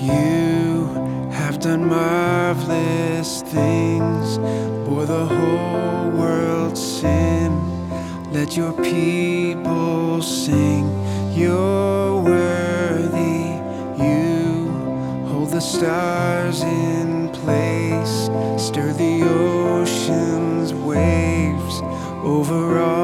You have done marvelous things, for the whole world's sin. Let your people sing, You're worthy. You hold the stars in place, stir the ocean's waves over all.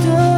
still